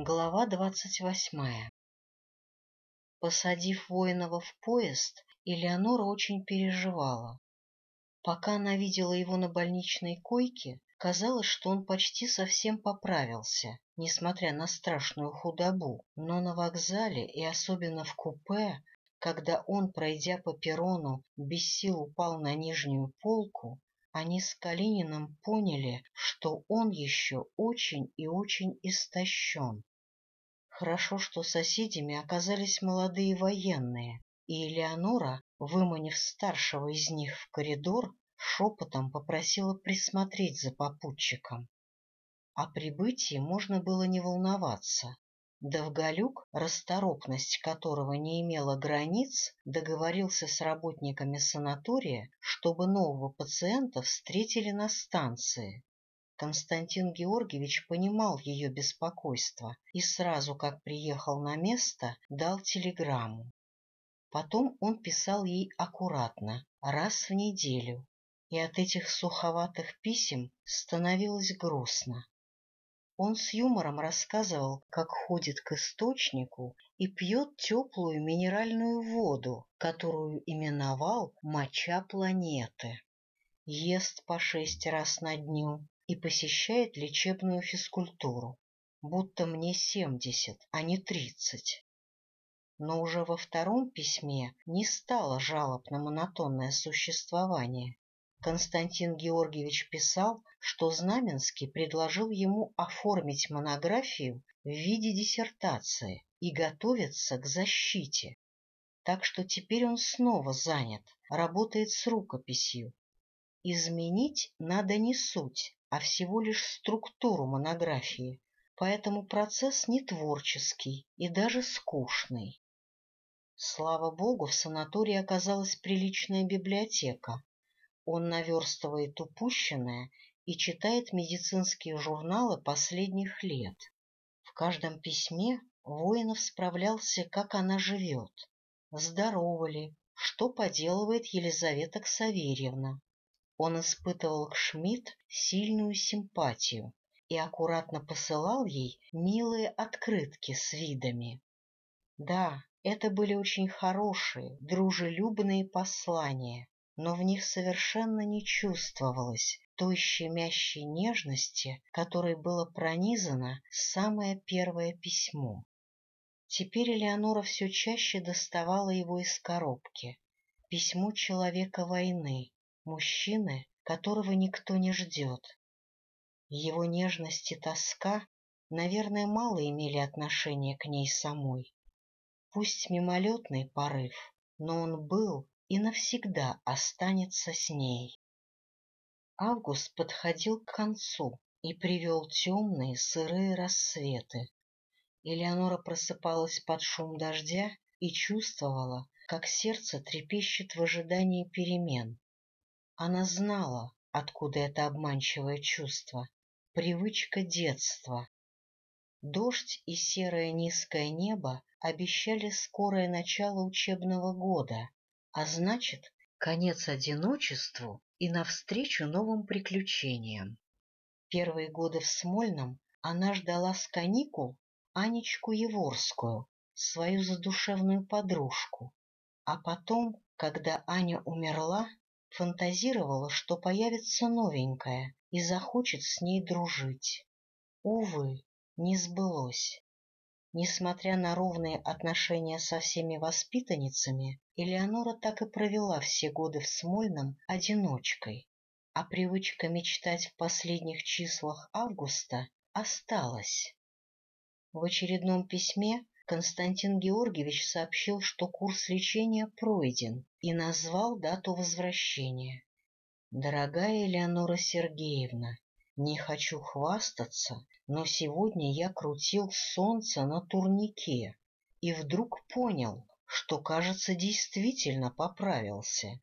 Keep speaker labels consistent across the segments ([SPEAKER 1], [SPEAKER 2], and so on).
[SPEAKER 1] Глава двадцать восьмая Посадив Воинова в поезд, Элеонора очень переживала. Пока она видела его на больничной койке, казалось, что он почти совсем поправился, несмотря на страшную худобу. Но на вокзале и особенно в купе, когда он, пройдя по перрону, без сил упал на нижнюю полку, они с Калининым поняли, что он еще очень и очень истощен. Хорошо, что соседями оказались молодые военные, и Элеонора, выманив старшего из них в коридор, шепотом попросила присмотреть за попутчиком. О прибытии можно было не волноваться. Довголюк, расторопность которого не имела границ, договорился с работниками санатория, чтобы нового пациента встретили на станции, Константин Георгиевич понимал ее беспокойство и сразу, как приехал на место, дал телеграмму. Потом он писал ей аккуратно, раз в неделю, и от этих суховатых писем становилось грустно. Он с юмором рассказывал, как ходит к источнику и пьет теплую минеральную воду, которую именовал «моча планеты». Ест по шесть раз на дню, и посещает лечебную физкультуру, будто мне семьдесят, а не тридцать. Но уже во втором письме не стало жалоб на монотонное существование. Константин Георгиевич писал, что Знаменский предложил ему оформить монографию в виде диссертации и готовиться к защите. Так что теперь он снова занят, работает с рукописью. Изменить надо не суть, а всего лишь структуру монографии, поэтому процесс не творческий и даже скучный. Слава богу, в санатории оказалась приличная библиотека. Он наверстывает упущенное и читает медицинские журналы последних лет. В каждом письме Воинов справлялся, как она живет, здорова ли, что поделывает Елизавета Ксаверьевна. Он испытывал к Шмидт сильную симпатию и аккуратно посылал ей милые открытки с видами. Да, это были очень хорошие, дружелюбные послания, но в них совершенно не чувствовалось той щемящей нежности, которой было пронизано самое первое письмо. Теперь Элеонора все чаще доставала его из коробки. Письмо человека войны, мужчины, которого никто не ждет. Его нежность и тоска, наверное, мало имели отношения к ней самой. Пусть мимолетный порыв, но он был и навсегда останется с ней. Август подходил к концу и привел темные сырые рассветы. Элеонора просыпалась под шум дождя и чувствовала, как сердце трепещет в ожидании перемен. Она знала, откуда это обманчивое чувство, привычка детства. Дождь и серое низкое небо обещали скорое начало учебного года, а значит, конец одиночеству и навстречу новым приключениям. Первые годы в Смольном она ждала с каникул Анечку Еворскую, свою задушевную подружку, а потом, когда Аня умерла, фантазировала, что появится новенькая и захочет с ней дружить. Увы, не сбылось. Несмотря на ровные отношения со всеми воспитанницами, Элеонора так и провела все годы в Смольном одиночкой, а привычка мечтать в последних числах августа осталась. В очередном письме Константин Георгиевич сообщил, что курс лечения пройден, и назвал дату возвращения. «Дорогая Элеонора Сергеевна, не хочу хвастаться, но сегодня я крутил солнце на турнике и вдруг понял, что, кажется, действительно поправился.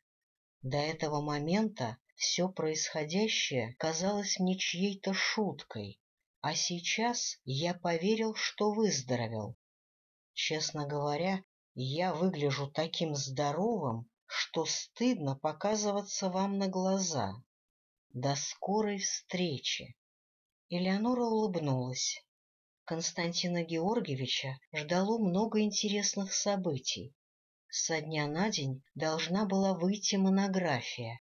[SPEAKER 1] До этого момента все происходящее казалось мне чьей-то шуткой, а сейчас я поверил, что выздоровел. Честно говоря, я выгляжу таким здоровым, что стыдно показываться вам на глаза. До скорой встречи. Элеонора улыбнулась. Константина Георгиевича ждало много интересных событий. Со дня на день должна была выйти монография.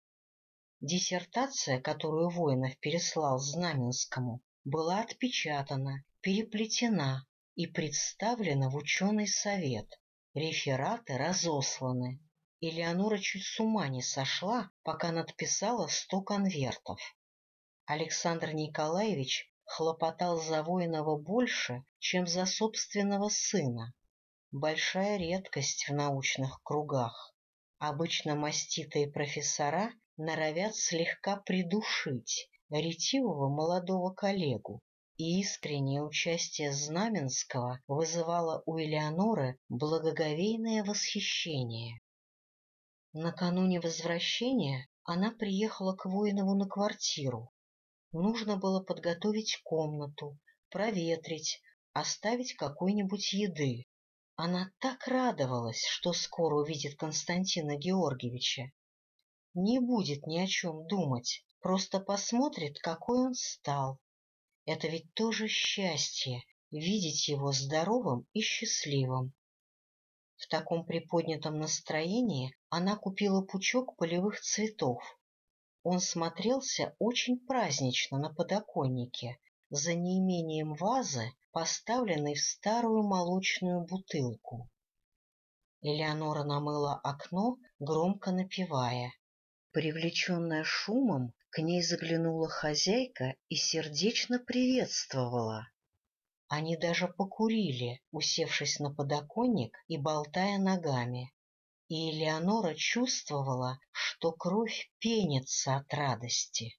[SPEAKER 1] Диссертация, которую Воинов переслал Знаменскому, была отпечатана, переплетена и представлена в ученый совет. Рефераты разосланы. Элеонора чуть с ума не сошла, пока надписала сто конвертов. Александр Николаевич хлопотал за Воинова больше, чем за собственного сына. Большая редкость в научных кругах. Обычно маститые профессора норовят слегка придушить ретивого молодого коллегу, и искреннее участие Знаменского вызывало у Элеоноры благоговейное восхищение. Накануне возвращения она приехала к Воинову на квартиру. Нужно было подготовить комнату, проветрить, оставить какой-нибудь еды. Она так радовалась, что скоро увидит Константина Георгиевича. Не будет ни о чем думать, просто посмотрит, какой он стал, это ведь тоже счастье — видеть его здоровым и счастливым. В таком приподнятом настроении она купила пучок полевых цветов. Он смотрелся очень празднично на подоконнике, за неимением вазы, поставленной в старую молочную бутылку. Элеонора намыла окно, громко напевая. Привлеченная шумом, к ней заглянула хозяйка и сердечно приветствовала. Они даже покурили, усевшись на подоконник и болтая ногами. И Элеонора чувствовала, что кровь пенится от радости.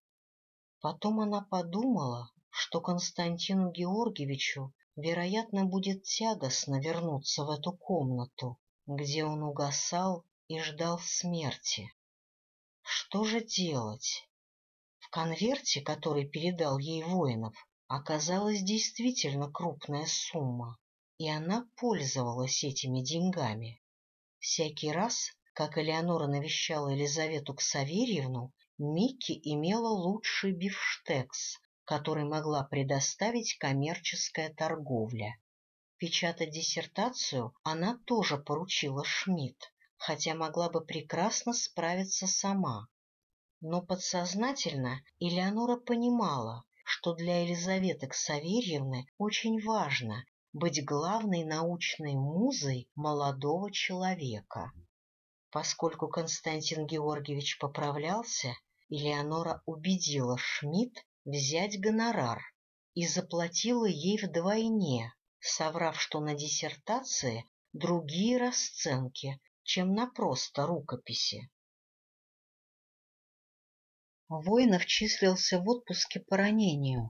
[SPEAKER 1] Потом она подумала, что Константину Георгиевичу, вероятно, будет тягостно вернуться в эту комнату, где он угасал и ждал смерти. Что же делать? В конверте, который передал ей Воинов, оказалась действительно крупная сумма, и она пользовалась этими деньгами. Всякий раз, как Элеонора навещала Елизавету Ксаверьевну, Микки имела лучший бифштекс, который могла предоставить коммерческая торговля. Печатать диссертацию она тоже поручила Шмидт, хотя могла бы прекрасно справиться сама. Но подсознательно Элеонора понимала, что для Елизаветы Ксаверьевны очень важно быть главной научной музой молодого человека. Поскольку Константин Георгиевич поправлялся, Элеонора убедила Шмидт взять гонорар и заплатила ей вдвойне, соврав, что на диссертации другие расценки, чем на просто рукописи. Воинов числился в отпуске по ранению.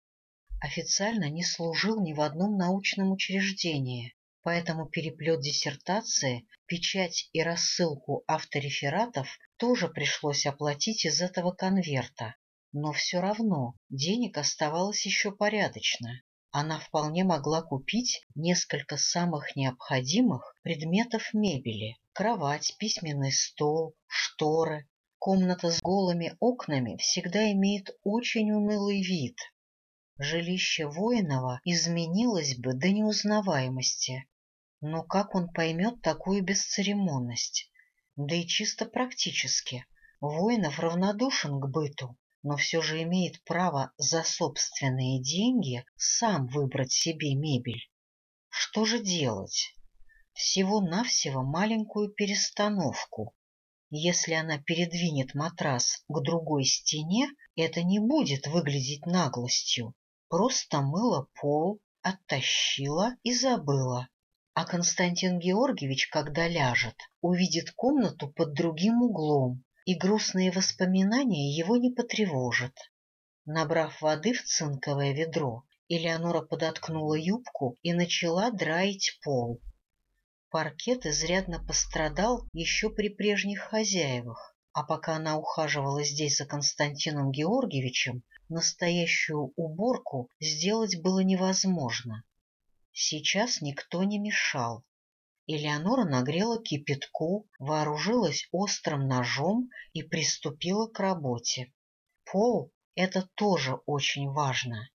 [SPEAKER 1] Официально не служил ни в одном научном учреждении, поэтому переплет диссертации, печать и рассылку авторефератов тоже пришлось оплатить из этого конверта. Но все равно денег оставалось еще порядочно. Она вполне могла купить несколько самых необходимых предметов мебели — кровать, письменный стол, шторы, Комната с голыми окнами всегда имеет очень унылый вид. Жилище Воинова изменилось бы до неузнаваемости. Но как он поймет такую бесцеремонность? Да и чисто практически. Воинов равнодушен к быту, но все же имеет право за собственные деньги сам выбрать себе мебель. Что же делать? Всего-навсего маленькую перестановку, если она передвинет матрас к другой стене, это не будет выглядеть наглостью. Просто мыла пол, оттащила и забыла. А Константин Георгиевич, когда ляжет, увидит комнату под другим углом, и грустные воспоминания его не потревожат. Набрав воды в цинковое ведро, Элеонора подоткнула юбку и начала драить пол. Паркет изрядно пострадал еще при прежних хозяевах, а пока она ухаживала здесь за Константином Георгиевичем, настоящую уборку сделать было невозможно. Сейчас никто не мешал. Элеонора нагрела кипятку, вооружилась острым ножом и приступила к работе. Пол — это тоже очень важно.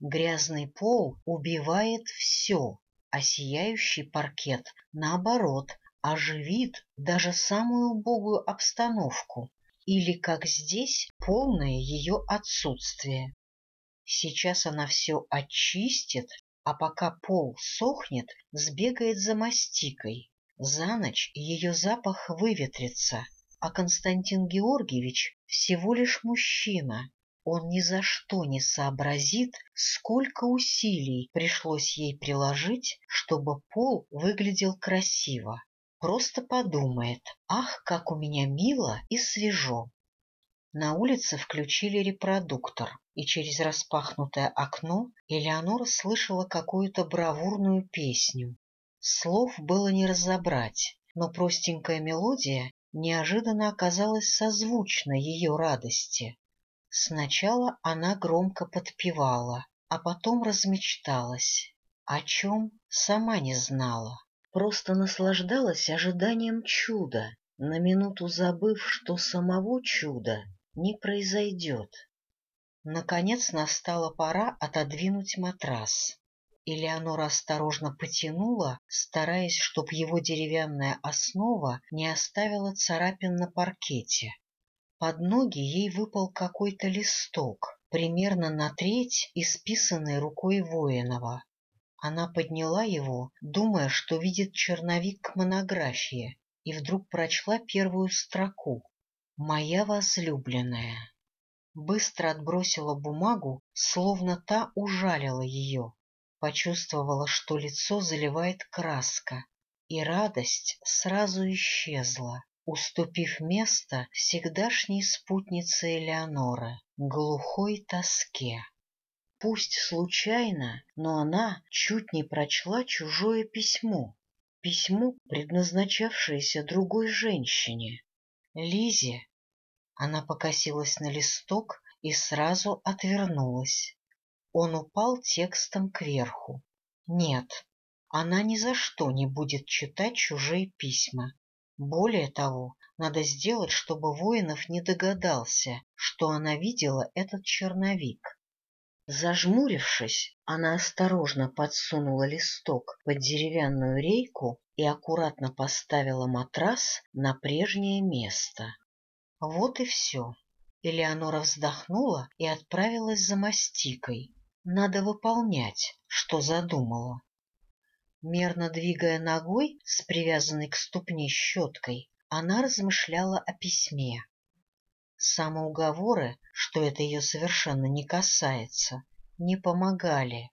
[SPEAKER 1] Грязный пол убивает все, а сияющий паркет, наоборот, оживит даже самую убогую обстановку или, как здесь, полное ее отсутствие. Сейчас она все очистит, а пока пол сохнет, сбегает за мастикой. За ночь ее запах выветрится, а Константин Георгиевич всего лишь мужчина. Он ни за что не сообразит, сколько усилий пришлось ей приложить, чтобы пол выглядел красиво. Просто подумает, ах, как у меня мило и свежо. На улице включили репродуктор, и через распахнутое окно Элеонора слышала какую-то бравурную песню. Слов было не разобрать, но простенькая мелодия неожиданно оказалась созвучна ее радости. Сначала она громко подпевала, а потом размечталась. О чем сама не знала просто наслаждалась ожиданием чуда, на минуту забыв, что самого чуда не произойдет. Наконец настала пора отодвинуть матрас. Элеонора осторожно потянула, стараясь, чтоб его деревянная основа не оставила царапин на паркете. Под ноги ей выпал какой-то листок, примерно на треть исписанный рукой Воинова. Она подняла его, думая, что видит черновик монографии, и вдруг прочла первую строку «Моя возлюбленная». Быстро отбросила бумагу, словно та ужалила ее. Почувствовала, что лицо заливает краска, и радость сразу исчезла, уступив место всегдашней спутнице Элеоноры, глухой тоске. Пусть случайно, но она чуть не прочла чужое письмо. Письмо, предназначавшееся другой женщине. Лизе. Она покосилась на листок и сразу отвернулась. Он упал текстом кверху. Нет, она ни за что не будет читать чужие письма. Более того, надо сделать, чтобы Воинов не догадался, что она видела этот черновик. Зажмурившись, она осторожно подсунула листок под деревянную рейку и аккуратно поставила матрас на прежнее место. Вот и все. Элеонора вздохнула и отправилась за мастикой. Надо выполнять, что задумала. Мерно двигая ногой с привязанной к ступне щеткой, она размышляла о письме. Самоуговоры, что это ее совершенно не касается, не помогали.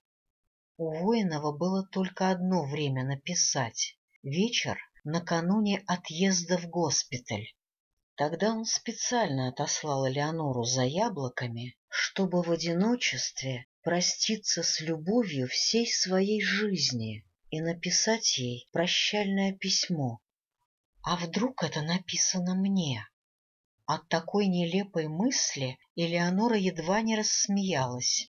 [SPEAKER 1] У Воинова было только одно время написать — вечер накануне отъезда в госпиталь. Тогда он специально отослал Элеонору за яблоками, чтобы в одиночестве проститься с любовью всей своей жизни и написать ей прощальное письмо. А вдруг это написано мне? От такой нелепой мысли Элеонора едва не рассмеялась.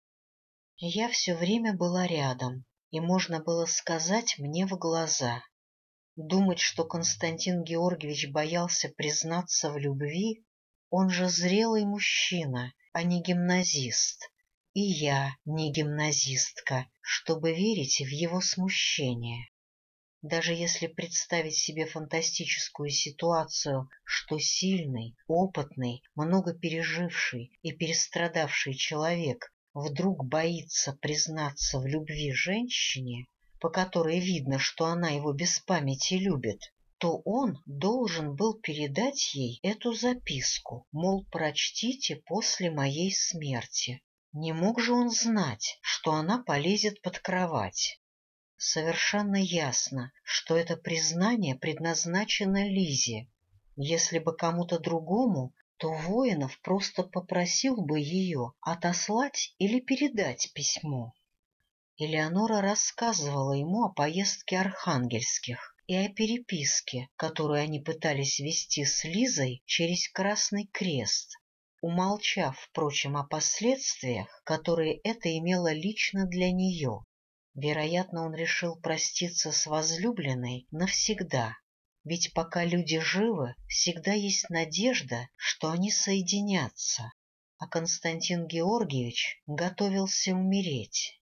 [SPEAKER 1] Я все время была рядом, и можно было сказать мне в глаза. Думать, что Константин Георгиевич боялся признаться в любви, он же зрелый мужчина, а не гимназист. И я не гимназистка, чтобы верить в его смущение. Даже если представить себе фантастическую ситуацию, что сильный, опытный, много переживший и перестрадавший человек вдруг боится признаться в любви женщине, по которой видно, что она его без памяти любит, то он должен был передать ей эту записку, мол, прочтите после моей смерти. Не мог же он знать, что она полезет под кровать. Совершенно ясно, что это признание предназначено Лизе. Если бы кому-то другому, то Воинов просто попросил бы ее отослать или передать письмо. Элеонора рассказывала ему о поездке Архангельских и о переписке, которую они пытались вести с Лизой через Красный Крест, умолчав, впрочем, о последствиях, которые это имело лично для нее. Вероятно, он решил проститься с возлюбленной навсегда, ведь пока люди живы, всегда есть надежда, что они соединятся. а Константин Георгиевич готовился умереть.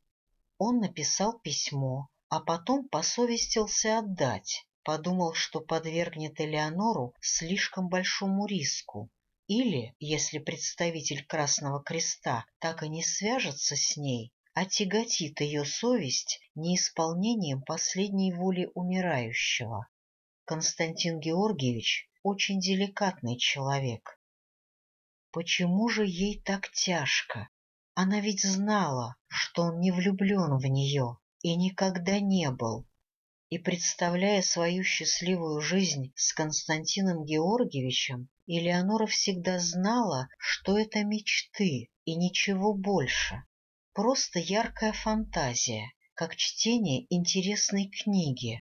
[SPEAKER 1] Он написал письмо, а потом посовестился отдать, подумал, что подвергнет Элеонору слишком большому риску. Или, если представитель Красного Креста так и не свяжется с ней, отяготит ее совесть неисполнением последней воли умирающего. Константин Георгиевич очень деликатный человек. Почему же ей так тяжко? Она ведь знала, что он не влюблен в нее и никогда не был. И, представляя свою счастливую жизнь с Константином Георгиевичем, Элеонора всегда знала, что это мечты и ничего больше. Просто яркая фантазия, как чтение интересной книги.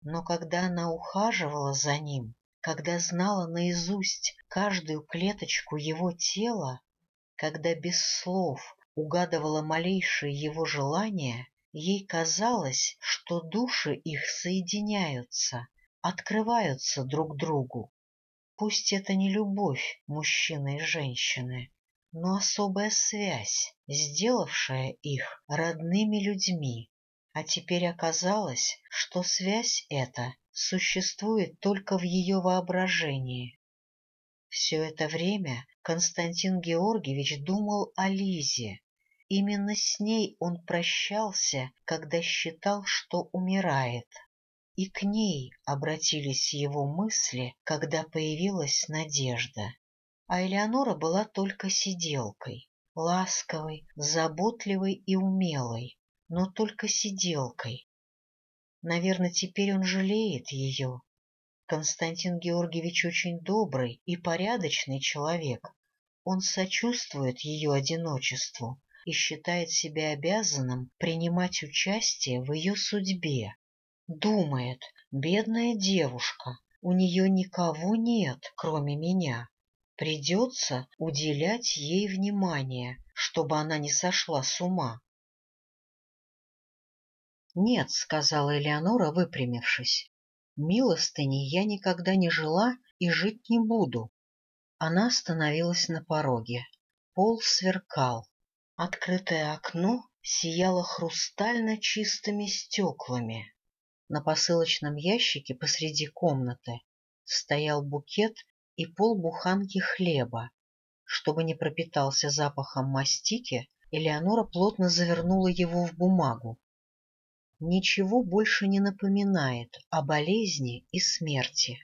[SPEAKER 1] Но когда она ухаживала за ним, когда знала наизусть каждую клеточку его тела, когда без слов угадывала малейшие его желания, ей казалось, что души их соединяются, открываются друг другу. Пусть это не любовь мужчины и женщины, но особая связь, сделавшая их родными людьми. А теперь оказалось, что связь эта существует только в ее воображении. Все это время Константин Георгиевич думал о Лизе. Именно с ней он прощался, когда считал, что умирает. И к ней обратились его мысли, когда появилась надежда. А Элеонора была только сиделкой, ласковой, заботливой и умелой, но только сиделкой. Наверное, теперь он жалеет ее, Константин Георгиевич очень добрый и порядочный человек. Он сочувствует ее одиночеству и считает себя обязанным принимать участие в ее судьбе. Думает, бедная девушка, у нее никого нет, кроме меня. Придется уделять ей внимание, чтобы она не сошла с ума. — Нет, — сказала Элеонора, выпрямившись, Милостыни я никогда не жила и жить не буду. Она остановилась на пороге. Пол сверкал. Открытое окно сияло хрустально чистыми стеклами. На посылочном ящике посреди комнаты стоял букет и полбуханки хлеба. Чтобы не пропитался запахом мастики, Элеонора плотно завернула его в бумагу ничего больше не напоминает о болезни и смерти.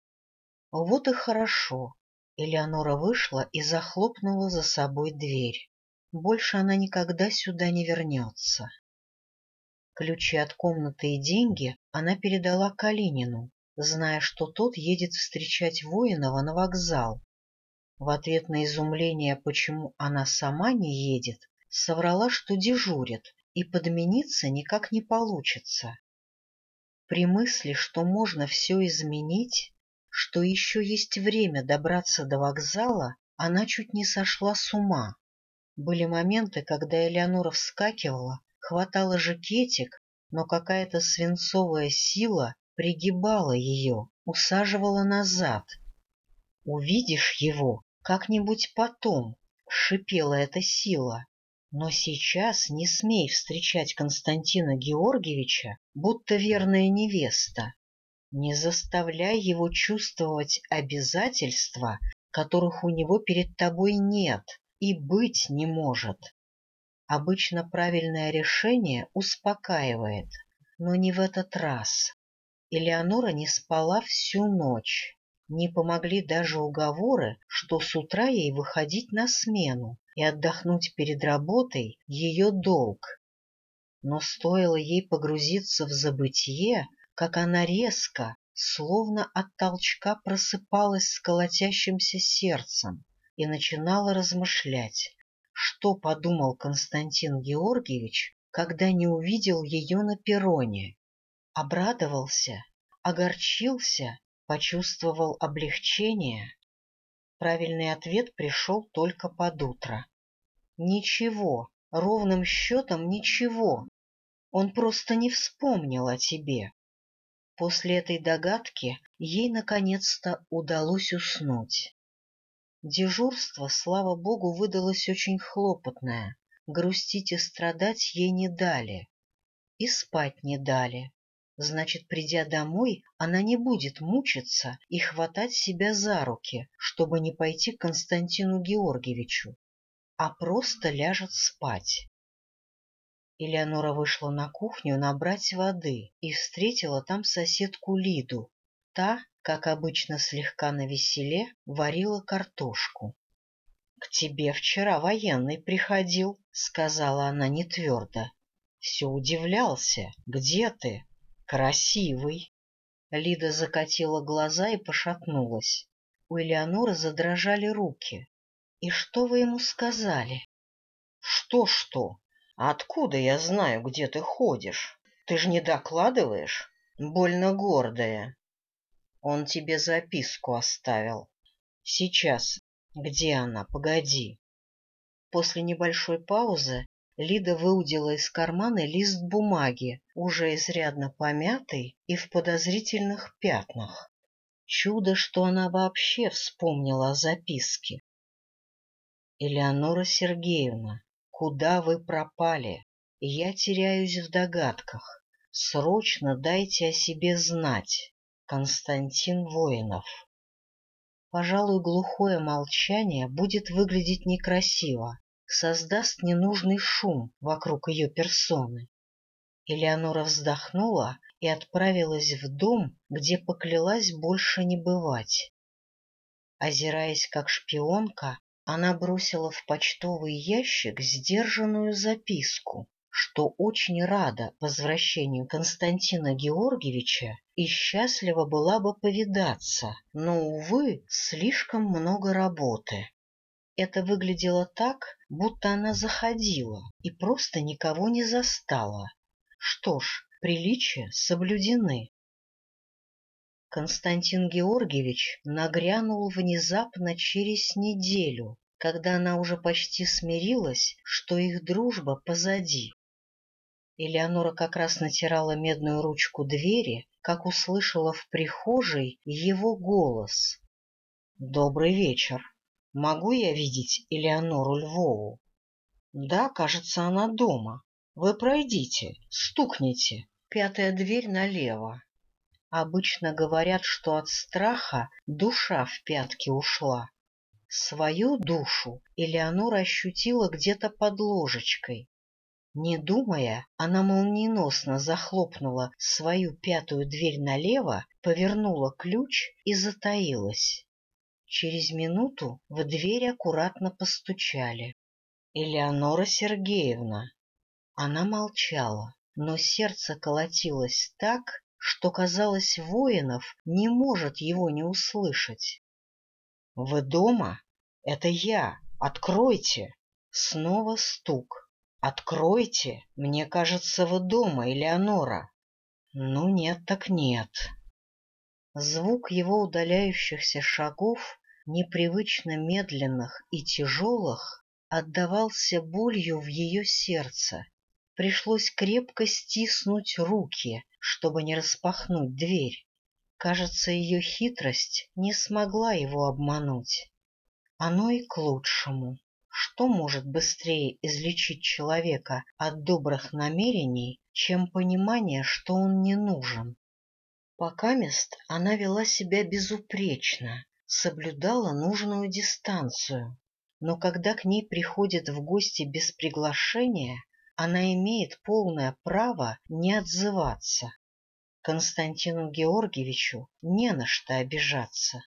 [SPEAKER 1] Вот и хорошо. Элеонора вышла и захлопнула за собой дверь. Больше она никогда сюда не вернется. Ключи от комнаты и деньги она передала Калинину, зная, что тот едет встречать Воинова на вокзал. В ответ на изумление, почему она сама не едет, соврала, что дежурит, и подмениться никак не получится. При мысли, что можно все изменить, что еще есть время добраться до вокзала, она чуть не сошла с ума. Были моменты, когда Элеонора вскакивала, хватала жакетик, но какая-то свинцовая сила пригибала ее, усаживала назад. «Увидишь его как-нибудь потом», — шипела эта сила. Но сейчас не смей встречать Константина Георгиевича, будто верная невеста. Не заставляй его чувствовать обязательства, которых у него перед тобой нет и быть не может. Обычно правильное решение успокаивает, но не в этот раз. Элеонора не спала всю ночь. Не помогли даже уговоры, что с утра ей выходить на смену и отдохнуть перед работой — ее долг. Но стоило ей погрузиться в забытье, как она резко, словно от толчка просыпалась с колотящимся сердцем и начинала размышлять, что подумал Константин Георгиевич, когда не увидел ее на перроне. Обрадовался, огорчился почувствовал облегчение. Правильный ответ пришел только под утро. Ничего, ровным счетом ничего. Он просто не вспомнил о тебе. После этой догадки ей наконец-то удалось уснуть. Дежурство, слава богу, выдалось очень хлопотное. Грустить и страдать ей не дали. И спать не дали. Значит, придя домой, она не будет мучиться и хватать себя за руки, чтобы не пойти к Константину Георгиевичу, а просто ляжет спать. Элеонора вышла на кухню набрать воды и встретила там соседку Лиду. Та, как обычно слегка навеселе, варила картошку. — К тебе вчера военный приходил, — сказала она нетвердо. — Все удивлялся. Где ты? Красивый. Лида закатила глаза и пошатнулась. У Элеоноры задрожали руки. — И что вы ему сказали? «Что, — Что-что? Откуда я знаю, где ты ходишь? Ты же не докладываешь? Больно гордая. Он тебе записку оставил. Сейчас. Где она? Погоди. После небольшой паузы Лида выудила из кармана лист бумаги, уже изрядно помятый и в подозрительных пятнах. Чудо, что она вообще вспомнила о записке. Элеонора Сергеевна, куда вы пропали? Я теряюсь в догадках. Срочно дайте о себе знать. Константин Воинов. Пожалуй, глухое молчание будет выглядеть некрасиво, создаст ненужный шум вокруг ее персоны. Элеонора вздохнула и отправилась в дом, где поклялась больше не бывать. Озираясь как шпионка, она бросила в почтовый ящик сдержанную записку что очень рада возвращению Константина Георгиевича и счастлива была бы повидаться, но, увы, слишком много работы. Это выглядело так, будто она заходила и просто никого не застала. Что ж, приличия соблюдены. Константин Георгиевич нагрянул внезапно через неделю, когда она уже почти смирилась, что их дружба позади. Элеонора как раз натирала медную ручку двери, как услышала в прихожей его голос. — Добрый вечер. Могу я видеть Элеонору Львову? — Да, кажется, она дома. Вы пройдите, стукните. Пятая дверь налево. Обычно говорят, что от страха душа в пятки ушла. Свою душу Элеонора ощутила где-то под ложечкой, не думая, она молниеносно захлопнула свою пятую дверь налево, повернула ключ и затаилась. Через минуту в дверь аккуратно постучали. «Элеонора Сергеевна!» Она молчала, но сердце колотилось так, что, казалось, воинов не может его не услышать. «Вы дома? Это я! Откройте!» Снова стук. «Откройте! Мне кажется, вы дома, Элеонора!» «Ну нет так нет!» Звук его удаляющихся шагов, непривычно медленных и тяжелых, отдавался болью в ее сердце. Пришлось крепко стиснуть руки, чтобы не распахнуть дверь. Кажется, ее хитрость не смогла его обмануть. Оно и к лучшему. Что может быстрее излечить человека от добрых намерений, чем понимание, что он не нужен? Пока мест она вела себя безупречно, соблюдала нужную дистанцию. Но когда к ней приходят в гости без приглашения, она имеет полное право не отзываться. Константину Георгиевичу не на что обижаться.